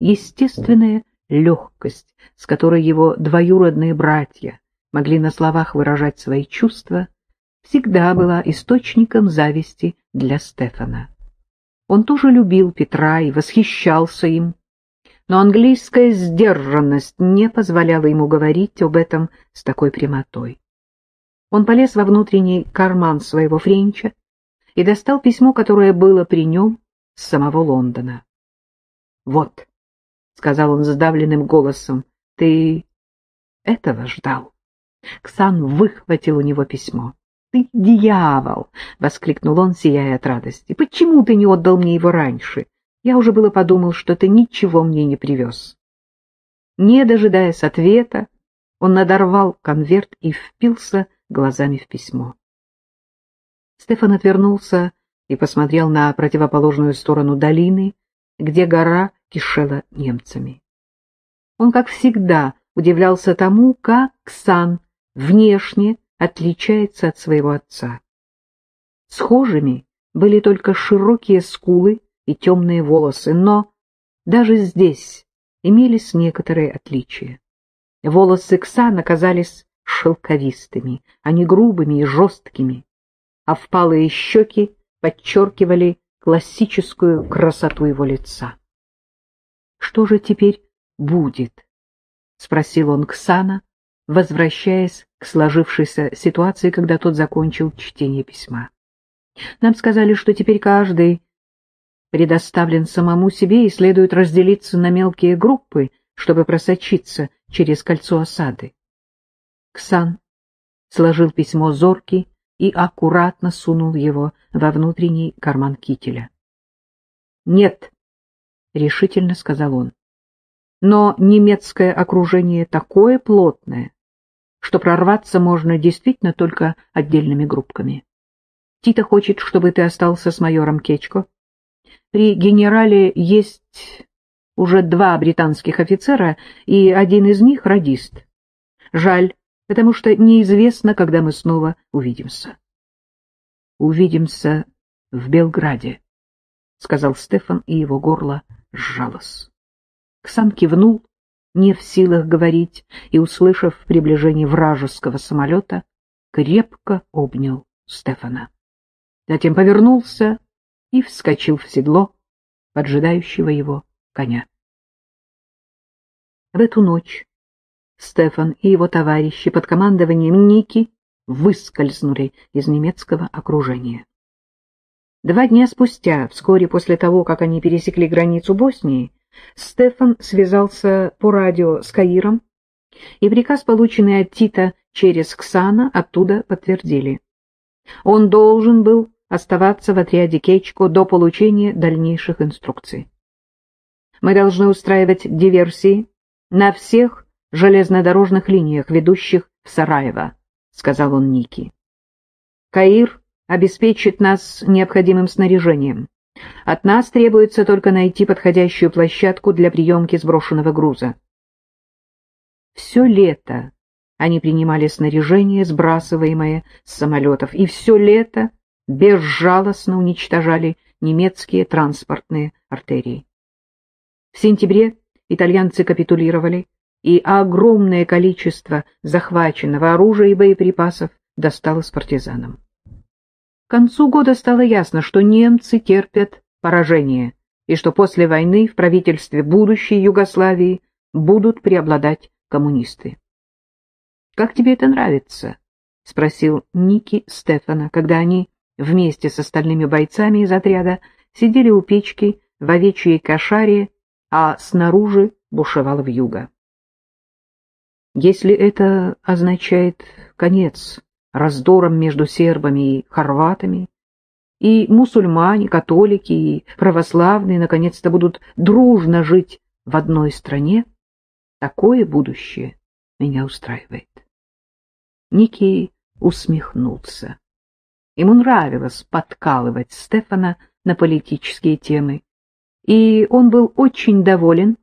естественная легкость, с которой его двоюродные братья могли на словах выражать свои чувства, всегда была источником зависти для Стефана. Он тоже любил Петра и восхищался им, но английская сдержанность не позволяла ему говорить об этом с такой прямотой. Он полез во внутренний карман своего френча и достал письмо, которое было при нем с самого Лондона. «Вот», — сказал он сдавленным голосом, — «ты этого ждал». Ксан выхватил у него письмо. «Ты дьявол!» — воскликнул он, сияя от радости. «Почему ты не отдал мне его раньше? Я уже было подумал, что ты ничего мне не привез». Не дожидаясь ответа, он надорвал конверт и впился глазами в письмо. Стефан отвернулся и посмотрел на противоположную сторону долины, где гора кишела немцами. Он, как всегда, удивлялся тому, как Ксан внешне отличается от своего отца. Схожими были только широкие скулы и темные волосы, но даже здесь имелись некоторые отличия. Волосы Ксана казались шелковистыми, а не грубыми и жесткими, а впалые щеки подчеркивали классическую красоту его лица. «Что же теперь будет?» — спросил он Ксана, возвращаясь к сложившейся ситуации, когда тот закончил чтение письма. «Нам сказали, что теперь каждый предоставлен самому себе и следует разделиться на мелкие группы, чтобы просочиться через кольцо осады. Ксан сложил письмо зорки и аккуратно сунул его во внутренний карман кителя. «Нет», — решительно сказал он, — «но немецкое окружение такое плотное, что прорваться можно действительно только отдельными группками. Тита хочет, чтобы ты остался с майором Кечко. При генерале есть уже два британских офицера, и один из них — радист. Жаль, потому что неизвестно, когда мы снова увидимся. «Увидимся в Белграде», — сказал Стефан, и его горло сжалось. Ксан кивнул, не в силах говорить, и, услышав приближение вражеского самолета, крепко обнял Стефана. Затем повернулся и вскочил в седло поджидающего его коня. В эту ночь Стефан и его товарищи под командованием Ники выскользнули из немецкого окружения. Два дня спустя, вскоре после того, как они пересекли границу Боснии, Стефан связался по радио с Каиром, и приказ, полученный от Тита через Ксана, оттуда подтвердили. Он должен был оставаться в отряде Кечко до получения дальнейших инструкций. Мы должны устраивать диверсии на всех железнодорожных линиях, ведущих в Сараево, — сказал он Ники. Каир обеспечит нас необходимым снаряжением. От нас требуется только найти подходящую площадку для приемки сброшенного груза. Все лето они принимали снаряжение, сбрасываемое с самолетов, и все лето безжалостно уничтожали немецкие транспортные артерии. В сентябре итальянцы капитулировали, и огромное количество захваченного оружия и боеприпасов досталось партизанам. К концу года стало ясно, что немцы терпят поражение, и что после войны в правительстве будущей Югославии будут преобладать коммунисты. «Как тебе это нравится?» — спросил Ники Стефана, когда они вместе с остальными бойцами из отряда сидели у печки в овечьей кошаре, а снаружи бушевала вьюга. Если это означает конец раздорам между сербами и хорватами, и мусульмане, католики и православные наконец-то будут дружно жить в одной стране, такое будущее меня устраивает. Ники усмехнулся. Ему нравилось подкалывать Стефана на политические темы, и он был очень доволен,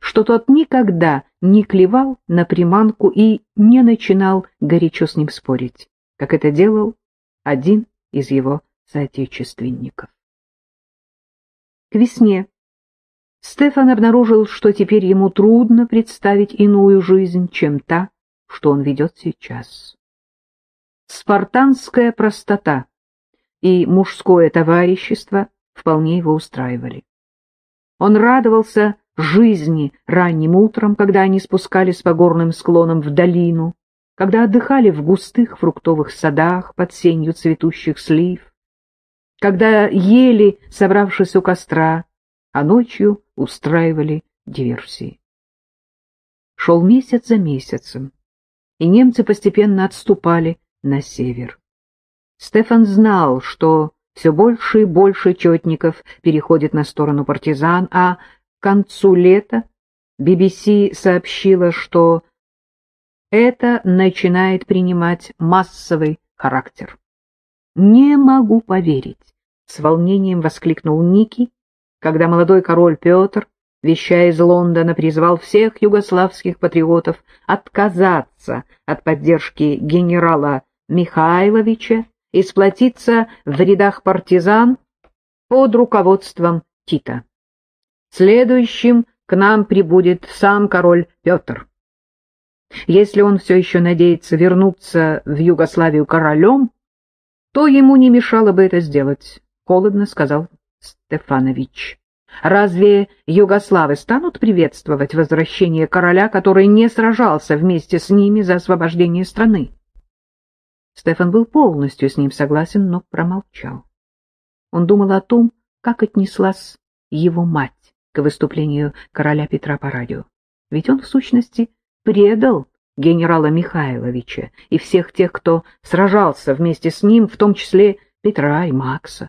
что тот никогда не клевал на приманку и не начинал горячо с ним спорить, как это делал один из его соотечественников. К весне Стефан обнаружил, что теперь ему трудно представить иную жизнь, чем та, что он ведет сейчас. Спартанская простота и мужское товарищество вполне его устраивали. Он радовался жизни ранним утром, когда они спускались по горным склонам в долину, когда отдыхали в густых фруктовых садах под сенью цветущих слив, когда ели, собравшись у костра, а ночью устраивали диверсии. Шел месяц за месяцем, и немцы постепенно отступали на север. Стефан знал, что все больше и больше четников переходит на сторону партизан, а концу лета BBC сообщила, что это начинает принимать массовый характер. «Не могу поверить», — с волнением воскликнул Ники, когда молодой король Петр, вещая из Лондона, призвал всех югославских патриотов отказаться от поддержки генерала Михайловича и сплотиться в рядах партизан под руководством Тита. Следующим к нам прибудет сам король Петр. Если он все еще надеется вернуться в Югославию королем, то ему не мешало бы это сделать, — холодно сказал Стефанович. Разве югославы станут приветствовать возвращение короля, который не сражался вместе с ними за освобождение страны? Стефан был полностью с ним согласен, но промолчал. Он думал о том, как отнеслась его мать к выступлению короля Петра по радио. Ведь он, в сущности, предал генерала Михайловича и всех тех, кто сражался вместе с ним, в том числе Петра и Макса.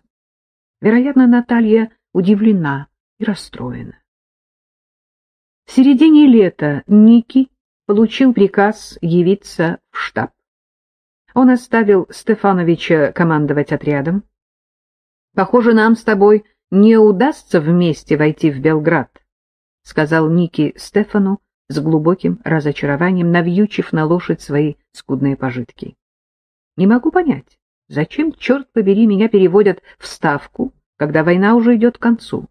Вероятно, Наталья удивлена и расстроена. В середине лета Ники получил приказ явиться в штаб. Он оставил Стефановича командовать отрядом. «Похоже, нам с тобой не удастся вместе войти в Белград», — сказал Ники Стефану, с глубоким разочарованием, навьючив на лошадь свои скудные пожитки. Не могу понять, зачем, черт побери, меня переводят в Ставку, когда война уже идет к концу.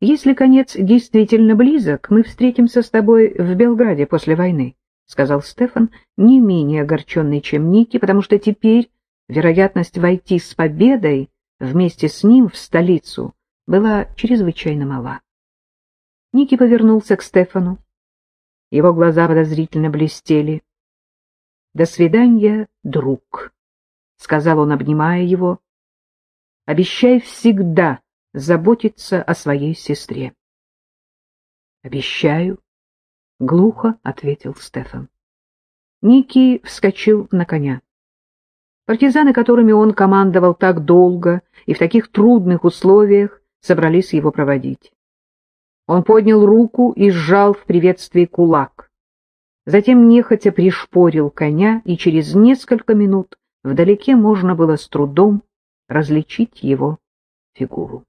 Если конец действительно близок, мы встретимся с тобой в Белграде после войны, — сказал Стефан, не менее огорченный, чем Ники, потому что теперь вероятность войти с победой вместе с ним в столицу была чрезвычайно мала. Ники повернулся к Стефану. Его глаза подозрительно блестели. — До свидания, друг, — сказал он, обнимая его. — Обещай всегда заботиться о своей сестре. — Обещаю, — глухо ответил Стефан. Ники вскочил на коня. Партизаны, которыми он командовал так долго и в таких трудных условиях, собрались его проводить. Он поднял руку и сжал в приветствии кулак. Затем нехотя пришпорил коня, и через несколько минут вдалеке можно было с трудом различить его фигуру.